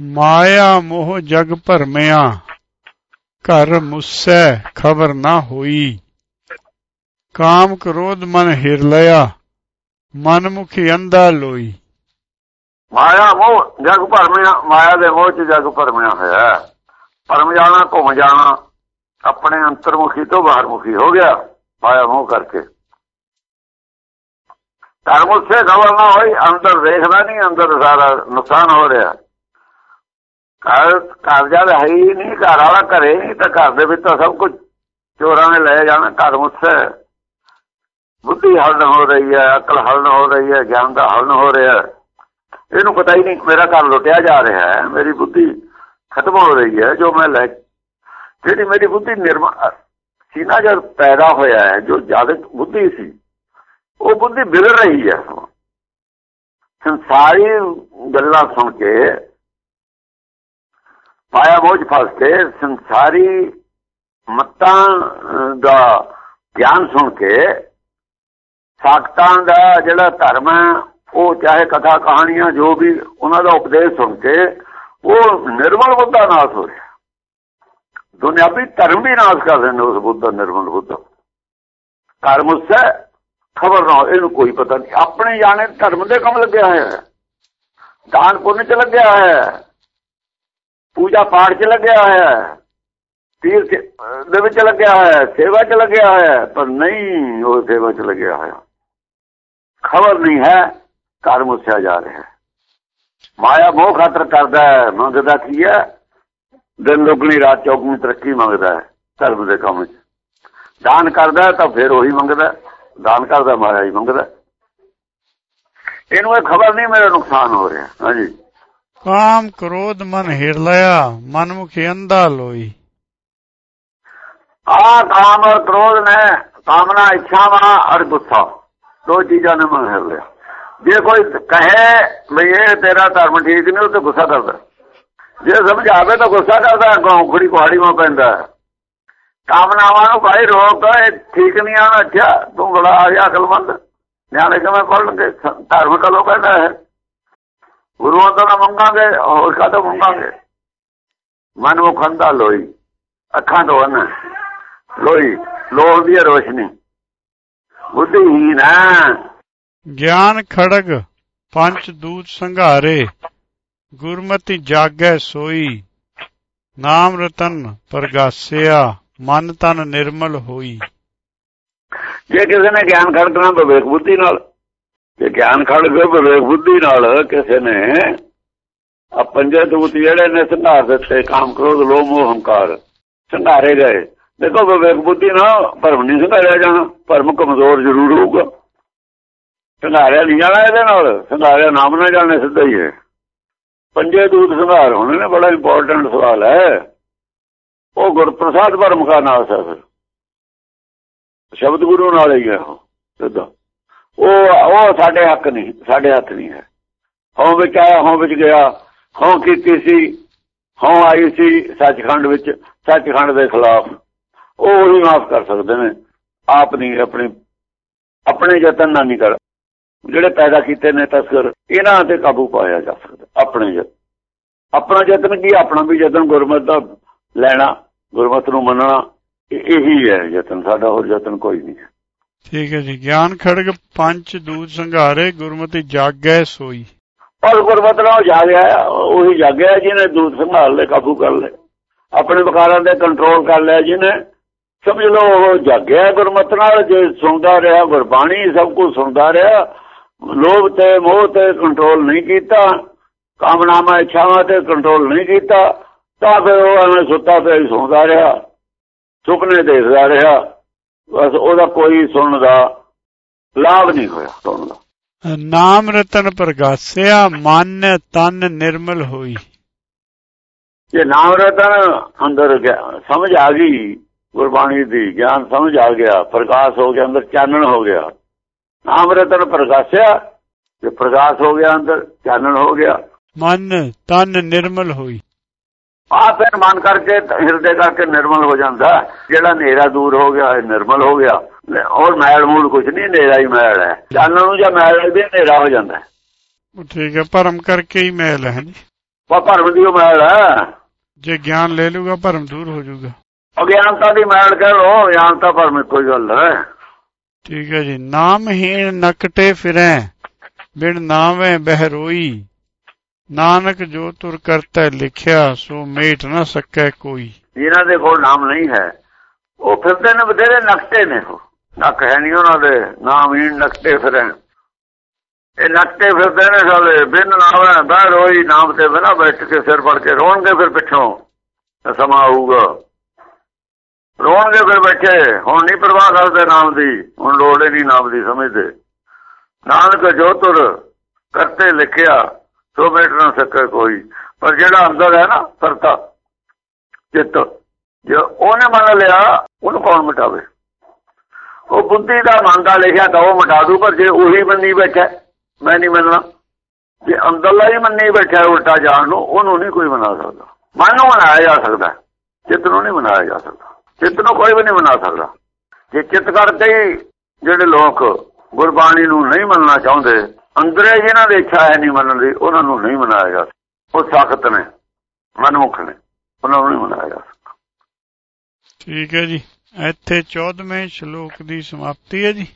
ਮਾਇਆ ਮੋਹ ਜਗ ਭਰਮਿਆ, ਘਰ ਮੁਸੈ ਖਬਰ ਨਾ ਹੋਈ। ਕਾਮ ਕ੍ਰੋਧ ਮਨ ਹਿਰ ਲਿਆ ਮਨ ਮੁਖੀ ਅੰਧਾ ਲੋਈ। ਮਾਇਆ ਮੋਹ ਜਗ ਭਰਮਿਆ, ਮਾਇਆ ਦੇ ਮੋਹ ਚ ਜਗ ਭਰਮਿਆ ਹੋਇਆ। ਭਰਮ ਜਾਣਾ, ਘੁੰਮ ਜਾਣਾ, ਆਪਣੇ ਅੰਤਰਮੁਖੀ ਤੋਂ ਬਾਹਰਮੁਖੀ ਹੋ ਗਿਆ, ਮਾਇਆ ਮੋਹ ਕਰਕੇ। ਧਰਮ ਉਸੇ ਖਬਰ ਨਾ ਹੋਈ, ਅੰਦਰ ਦੇਖਦਾ ਨਹੀਂ, ਅੰਦਰ ਸਾਰਾ ਨੁਕਸਾਨ ਹੋ ਰਿਹਾ। ਘਰ ਘਰ ਜਦ ਹੈ ਹੀ ਨਹੀਂ, ਘਰ ਵਾਲਾ ਘਰੇ ਨਹੀਂ ਤਾਂ ਘਰ ਦੇ ਵਿੱਚ ਤਾਂ ਸਭ ਕੁਝ ਚੋਰਾਂ ਨੇ ਲੈ ਜਾਣਾ, ਘਰ ਮੁੱਸੇ ਬੁੱਧੀ ਹਲਨ ਹੋ ਰਹੀ ਹੈ, ਅਕਲ ਹਲਨ ਹੋ ਰਹੀ ਹੈ, ਗਿਆਨ ਦਾ ਹਲਨ ਹੋ ਰਿਹਾ ਇਹਨੂੰ ਪਤਾ ਹੀ ਨਹੀਂ ਮੇਰਾ ਘਰ ਲੁੱਟਿਆ ਜਾ ਰਿਹਾ ਹੈ, ਮੇਰੀ ਬੁੱਧੀ ਖਤਮ ਹੋ ਰਹੀ ਹੈ, ਜੋ ਮੈਂ ਲੈ ਜਿਹੜੀ ਮੇਰੀ ਬੁੱਧੀ ਨਿਰਮਾ ਸੀਨਾ ਜਦ ਪੈਦਾ ਹੋਇਆ ਹੈ, ਜੋ ਜਦ ਬੁੱਧੀ ਸੀ, ਉਹ ਬੁੱਧੀ ਵਿਗੜ ਰਹੀ ਹੈ। ਸੰਸਾਰੀ ਗੱਲਾਂ ਸੁਣ ਕੇ ਪਾਇਆ ਬੋਝ ਫਸ ਕੇ ਸੰਸਾਰੀ ਮਤਾਂ ਦਾ ਗਿਆਨ ਸੁਣ ਕੇ ਸਾਖਤਾਂ ਦਾ ਜਿਹੜਾ ਧਰਮ ਹੈ ਉਹ ਚਾਹੇ ਕਥਾ ਕਹਾਣੀਆਂ ਜੋ ਵੀ ਉਹਨਾਂ ਦਾ ਉਪਦੇਸ਼ ਸੁਣ ਕੇ ਉਹ ਨਿਰਮਲ ਬੁੱਧਾ ਨਾਸ ਹੋ ਰਿਹਾ। ਦੁਨਿਆਵੀ ਧਰਮ ਵੀ ਨਾਸ ਕਰ ਦਿੰਦੇ ਉਸ ਬੁੱਧਾ ਨਿਰਮਲ ਬੁੱਧਾ। ਧਰਮ ਉਸੇ ਖਬਰ ਨਾ ਹੋ, ਇਹਨੂੰ ਕੋਈ ਪਤਾ ਨਹੀਂ। ਆਪਣੇ ਜਾਣੇ ਧਰਮ ਦੇ ਕੰਮ ਲੱਗਿਆ ਹੋਇਆ ਹੈ। ਦਾਨ ਪੁੰਨ ਚ ਲੱਗਿਆ ਹੋਇਆ ਹੈ। ਪੂਜਾ ਪਾਠ ਚ ਲੱਗਿਆ ਹੋਇਆ ਹੈ, ਤੀਰਥ ਦੇ ਵਿੱਚ ਲੱਗਿਆ ਹੋਇਆ ਸੇਵਾ ਚ ਲੱਗਿਆ ਹੋਇਆ ਪਰ ਨਹੀਂ ਉਹ ਸੇਵਾ ਚ ਲੱਗਿਆ ਹੋਇਆ। ਖਬਰ ਨਹੀਂ ਹੈ ਘਰ ਮੁੱਸਿਆ ਜਾ ਰਿਹਾ ਹੈ। ਮਾਇਆ ਮੋਹ ਖਾਤਰ ਕਰਦਾ ਹੈ, ਮੰਗਦਾ ਕੀ ਹੈ? ਦਿਨ ਦੁਗਣੀ ਰਾਤ ਚੌਗਣੀ ਤਰੱਕੀ ਮੰਗਦਾ ਹੈ, ਧਰਮ ਦੇ ਕੰਮ 'ਚ। ਦਾਨ ਕਰਦਾ ਤਾਂ ਫਿਰ ਉਹੀ ਮੰਗਦਾ ਦਾਨ ਕਰਦਾ, ਮਾਇਆ ਹੀ ਮੰਗਦਾ ਇਹਨੂੰ ਇਹ ਖਬਰ ਨਹੀਂ, ਮੇਰਾ ਨੁਕਸਾਨ ਹੋ ਰਿਹਾ, ਹਾਂਜੀ। ਕਾਮ ਕ੍ਰੋਧ ਮਨ ਹਿਰ ਲਿਆ ਅੰਧਾ ਲੋਈ। ਆ ਕਾਮ ਔਰ ਕ੍ਰੋਧ ਨੇ ਕਾਮਨਾ, ਇੱਛਾਵਾਂ ਔਰ ਗੁੱਸਾ, ਦੋ ਚੀਜ਼ਾਂ ਨੇ ਮਨ ਹਿਰ ਲਿਆ। ਜੇ ਕੋਈ ਕਹੇ ਵੀ ਇਹ ਤੇਰਾ ਧਰਮ ਠੀਕ ਨਹੀਂ, ਉਹ ਤੇ ਗੁੱਸਾ ਕਰਦਾ। ਜੇ ਸਮਝਾਵੇ ਤਾਂ ਗੁੱਸਾ ਕਰਦਾ ਗੌਂਖੜੀ ਕੁਹਾੜੀ ਮਾ ਪੈਂਦਾ। ਕਾਮਨਾਵਾਂ ਨੂੰ ਭਾਈ ਰੋਕ ਇਹ ਠੀਕ ਨਹੀਂ ਆਣਾ ਅੱਛਾ, ਤੂੰ ਬੜਾ ਆ ਗਿਆ ਅਕਲਮੰਦ। ਨਿਆਣੇ ਕਿਵੇਂ ਪੜਨਗੇ ਧਰਮ ਕਦੋਂ ਕਹਿੰਦਾ ਹੈ ਗੁਰੂਆਂ ਤੋਂ ਨਾ ਮੰਗਾਂਗੇ ਹੋਰ ਕਾਹਤੋਂ ਮੰਗਾਂਗੇ? ਮਨ ਮੁਖ ਅੰਧਾ ਲੋਈ ਅੱਖਾਂ ਤੋਂ ਨਾ ਲੋਈ ਲੋਹ ਦੀ ਰੋਸ਼ਨੀ। ਬੁੱਧੀਹੀਨ ਹੈ ਗਿਆਨ ਖੜਗ ਪੰਚ ਦੂਤ ਸੰਘਾਰੇ। ਗੁਰਮਤਿ ਜਾਗੈ ਸੋਈ। ਨਾਮ ਰਤਨ ਪ੍ਰਗਾਸਿਆ। ਮਨ ਤਨ ਨਿਰਮਲ ਹੋਈ। ਜੇ ਕਿਸੇ ਨੇ ਗਿਆਨ ਖੜਕਣਾ ਬੁੱਧੀ ਨਾਲ ਤੇ ਗਿਆਨ ਖੜ ਗਿਆ ਵਿਵੇਕ ਬੁੱਧੀ ਨਾਲ ਕਿਸੇ ਨੇ। ਆ ਪੰਜੇ ਦੂਤ ਜਿਹੜੇ ਨੇ ਸੰਘਾਰ ਦਿੱਤੇ, ਕਾਮ ਕ੍ਰੋਧ, ਲੋਭ, ਮੋਹ, ਹੰਕਾਰ ਸੰਘਾਰੇ ਗਏ। ਦੇਖੋ ਵਿਵੇਕ ਬੁੱਧੀ ਨਾਲ ਭਰਮ ਨਹੀਂ ਸੰਘਾਰਿਆ ਜਾਣਾ, ਭਰਮ ਕਮਜ਼ੋਰ ਜ਼ਰੂਰ ਹੋਊਗਾ। ਸੰਘਾਰਿਆ ਨਹੀਂ ਜਾਣਾ ਇਹਦੇ ਨਾਲ ਸੰਘਾਰਿਆ ਨਾਮ ਨਾ ਜਾਣੇ ਸਿੱਧਾ ਹੀ ਹੈ। ਪੰਜੇ ਦੂਤ ਸੰਘਾਰ ਹੋਣੇ ਨੇ, ਬੜਾ ਇੰਪੋਰਟੈਂਟ ਸਵਾਲ ਹੈ। ਉਹ ਗੁਰਪ੍ਰਸਾਦ ਭਰਮ ਕਾ ਨਾਸ ਹੈ ਫਿਰ। ਸ਼ਬਦ ਗੁਰੂ ਨਾਲ ਹੀ ਹੈ ਸਿੱਧਾ। ਉਹ ਉਹ ਸਾਡੇ ਹੱਕ ਨਹੀਂ, ਸਾਡੇ ਹੱਥ ਨਹੀਂ ਹੈ। ਹੋਂ ਵਿੱਚ ਆਇਆ ਹੋਂ ਵਿੱਚ ਗਿਆ ਹੋਂ ਕੀਤੀ ਸੀ ਹੋਂ ਆਈ ਸੀ ਸੱਚਖੰਡ ਵਿੱਚ, ਸੱਚਖੰਡ ਦੇ ਖਿਲਾਫ। ਉਹ ਉਹੀ ਮਾਫ ਕਰ ਸਕਦੇ ਨੇ। ਆਪ ਨਹੀਂ, ਆਪਣੇ ਆਪਣੇ ਯਤਨ ਨਾਲ ਨਹੀਂ ਕਰ ਜਿਹੜੇ ਪੈਦਾ ਕੀਤੇ ਨੇ ਤਸਕਰ, ਇਹਨਾਂ ਤੇ ਕਾਬੂ ਪਾਇਆ ਜਾ ਸਕਦਾ, ਆਪਣੇ ਯਤਨ। ਆਪਣਾ ਯਤਨ ਕੀ ਆਪਣਾ ਵੀ ਯਤਨ ਗੁਰਮਤ ਦਾ ਲੈਣਾ, ਗੁਰਮਤ ਨੂੰ ਮੰਨਣਾ ਇਹੀ ਹੈ ਯਤਨ, ਸਾਡਾ ਹੋਰ ਯਤਨ ਕੋਈ ਨਹੀਂ ਹੈ। ਠੀਕ ਹੈ ਜੀ। ਗਿਆਨ ਖੜਗ ਪੰਚ ਦੂਤ ਸੰਘਾਰੇ, ਗੁਰਮਤਿ ਜਾਗੈ ਸੋਈ। ਔਰ ਗੁਰਮਤ ਨਾਲ ਜਾਗਿਆ ਉਹੀ ਜਾਗਿਆ ਜਿਹਨੇ ਦੂਤ ਸੰਭਾਲ ਲੈ ਕਾਬੂ ਕਰ ਲੈ ਆਪਣੇ ਵਿਕਾਰਾਂ ਤੇ ਕੰਟਰੋਲ ਕਰ ਲਿਆ ਜਿਹਨੇ। ਸਮਝ ਲਓ, ਉਹ ਜਾਗਿਆ ਗੁਰਮਤ ਨਾਲ, ਜੇ ਸੁਣਦਾ ਰਿਹਾ, ਗੁਰਬਾਣੀ ਸਭ ਕੁਝ ਸੁਣਦਾ ਰਿਹਾ। ਲੋਭ ਤੇ ਮੋਹ ਤੇ ਕੰਟਰੋਲ ਨਹੀਂ ਕੀਤਾ, ਕਾਮਨਾਵਾਂ, ਇੱਛਾਵਾਂ ਤੇ ਕੰਟਰੋਲ ਨਹੀਂ ਕੀਤਾ, ਤਾਂ ਫਿਰ ਉਹ ਐਵੇਂ ਸੁੱਤਾ ਪਿਆ ਹੀ ਸੁਣਦਾ ਰਿਹਾ, ਸੁਪਨੇ ਦੇਖਦਾ ਰਿਹਾ। ਬਸ ਉਹਦਾ ਕੋਈ ਸੁਣਨ ਦਾ ਲਾਭ ਨਹੀਂ ਹੋਇਆ ਸੁਣਨ ਦਾ। ਨਾਮ ਰਤਨ ਪ੍ਰਗਾਸਿਆ ਮਨ ਤਨ ਨਿਰਮਲ ਹੋਈ। ਜੇ ਨਾਮ ਰਤਨ ਅੰਦਰ ਗਿਆ ਸਮਝ ਆ ਗਈ ਗੁਰਬਾਣੀ ਦੀ ਗਿਆਨ ਸਮਝ ਆ ਗਿਆ ਪ੍ਰਕਾਸ਼ ਹੋ ਗਿਆ ਅੰਦਰ ਚਾਨਣ ਹੋ ਗਿਆ। ਨਾਮ ਰਤਨ ਪ੍ਰਕਾਸ਼ਿਆ ਜੇ ਪ੍ਰਕਾਸ਼ ਹੋ ਗਿਆ ਅੰਦਰ ਚਾਨਣ ਹੋ ਗਿਆ। ਮਨ ਤਨ ਨਿਰਮਲ ਹੋਈ। ਆ ਫਿਰ ਮਨ ਕਰਕੇ ਹਿਰਦੇ ਕਰਕੇ ਨਿਰਮਲ ਹੋ ਜਾਂਦਾ। ਜਿਹੜਾ ਹਨੇਰਾ ਦੂਰ ਹੋ ਗਿਆ ਨਿਰਮਲ ਹੋ ਗਿਆ। ਔਰ ਮੈਲ ਮੂਲ ਕੁਝ ਨਹੀਂ ਹਨੇਰਾ ਹੀ ਮੈਲ ਹੈ। ਚਾਨਣ ਨੂੰ ਜਾਂ ਮੈਲ ਦੇ ਹਨੇਰਾ ਹੋ ਜਾਂਦਾ ਹੈ। ਠੀਕ ਹੈ ਭਰਮ ਕਰਕੇ ਹੀ ਮੈਲ ਹੈ ਜੀ ਉਹ ਭਰਮ ਦੀ ਉਹ ਮੈਲ ਹੈ। ਜੇ ਗਿਆਨ ਲੈ ਲੂਗਾ ਭਰਮ ਦੂਰ ਹੋ ਜਾਊਗਾ। ਅਗਿਆਨਤਾ ਦੀ ਮੈਲ ਕਹਿ ਲੋ ਗਿਆਨਤਾ ਭਰਮ ਕੋਈ ਗੱਲ ਹੈ। ਠੀਕ ਹੈ ਜੀ। ਨਾਮਹੀਣ ਨਕਟੇ ਫਿਰੈ ਬਿਨ ਨਾਵੇਂ ਬਹਿਰੋਈ। ਨਾਨਕ ਜੋ ਤੁਰ ਕਰਤਾ ਲਿਖਿਆ, ਸੋ ਮੇਟ ਨਾ ਸਕੈ ਕੋਈ। ਜਿਨ੍ਹਾਂ ਦੇ ਕੋਲ ਨਾਮ ਨਹੀਂ ਹੈ। ਉਹ ਫਿਰਦੇ ਨੇ, ਬਥੇਰੇ ਨਕਟੇ ਨੇ ਉਹ। ਨਕ ਹੈ ਨਹੀਂ ਉਹਨਾਂ ਦੇ, ਨਾਮ ਹੀ ਨਕਟੇ ਫਿਰੈ ਇਹ ਨਕਟੇ ਫਿਰਦੇ ਨੇ ਸਾਲੇ, ਬਿਨ ਨਾਮ ਬਹਿ ਰੋਈ ਨਾਮ ਤੇ, ਬਿਨਾ ਬੈਠ ਕੇ ਸਿਰ ਫੜ ਕੇ ਰੋਣਗੇ ਫਿਰ ਪਿੱਛੋਂ। ਸਮਾਂ ਆਊਗਾ। ਰੋਣਗੇ ਫਿਰ ਬੈਠੇ, ਹੁਣ ਨਹੀਂ ਪਰਵਾਹ ਕਰਦੇ ਨਾਮ ਦੀ, ਹੁਣ ਲੋੜ ਹੀ ਨਹੀਂ ਨਾਮ ਦੀ ਸਮਝਦੇ। ਨਾਨਕ ਜੋ ਤੁਰ ਕਰਤੇ ਲਿਖਿਆ ਸੋ ਮੇਟ ਨਾ ਸਕੇ ਕੋਈ। ਪਰ ਜਿਹੜਾ ਅੰਦਰ ਹੈ ਨਾ ਕਰਤਾ, ਚਿੱਤ, ਜੇ ਉਹਨੇ ਮੰਨ ਲਿਆ, ਉਹਨੂੰ ਕੌਣ ਮਿਟਾਵੇ? ਉਹ ਬੁੱਧੀ ਦਾ ਮੰਨਦਾ ਲਿਖਿਆ ਤਾਂ ਉਹ ਮਿਟਾ ਦੂ, ਪਰ ਜੇ ਉਹੀ ਮੰਨੀ ਬੈਠਾ, ਮੈਂ ਨਹੀਂ ਮੰਨਣਾ। ਜੇ ਅੰਦਰਲਾ ਹੀ ਮੰਨੀ ਬੈਠਾ ਉਲਟਾ ਜਾਣ ਨੂੰ, ਉਹਨੂੰ ਨਹੀਂ ਕੋਈ ਮਨਾ ਸਕਦਾ। ਮਨ ਨੂੰ ਮਨਾਇਆ ਜਾ ਸਕਦਾ ਚਿੱਤ ਨੂੰ ਨਹੀਂ ਮਨਾਇਆ ਜਾ ਸਕਦਾ। ਚਿੱਤ ਨੂੰ ਕੋਈ ਵੀ ਨਹੀਂ ਮਨਾ ਸਕਦਾ। ਜੇ ਚਿੱਤ ਕਰਕੇ ਹੀ ਜਿਹੜੇ ਲੋਕ ਗੁਰਬਾਣੀ ਨੂੰ ਨਹੀਂ ਮੰਨਣਾ ਚਾਹੁੰਦੇ ਅੰਦਰੇ ਜਿਹਨਾਂ ਦੀ ਇੱਛਾ ਹੈ ਨਹੀਂ ਮੰਨਣ ਦੀ, ਉਹਨਾਂ ਨੂੰ ਨਹੀਂ ਮਨਾਇਆ ਜਾ ਸਕਦਾ। ਉਹ ਸਖਤ ਨੇ, ਮਨਮੁਖ ਨੇ, ਉਹਨਾਂ ਨੂੰ ਨਹੀਂ ਮਨਾਇਆ ਜਾ ਸਕਦਾ। ਠੀਕ ਹੈ ਜੀ। ਇੱਥੇ 14ਵੇਂ ਸ਼ਲੋਕ ਦੀ ਸਮਾਪਤੀ ਹੈ ਜੀ।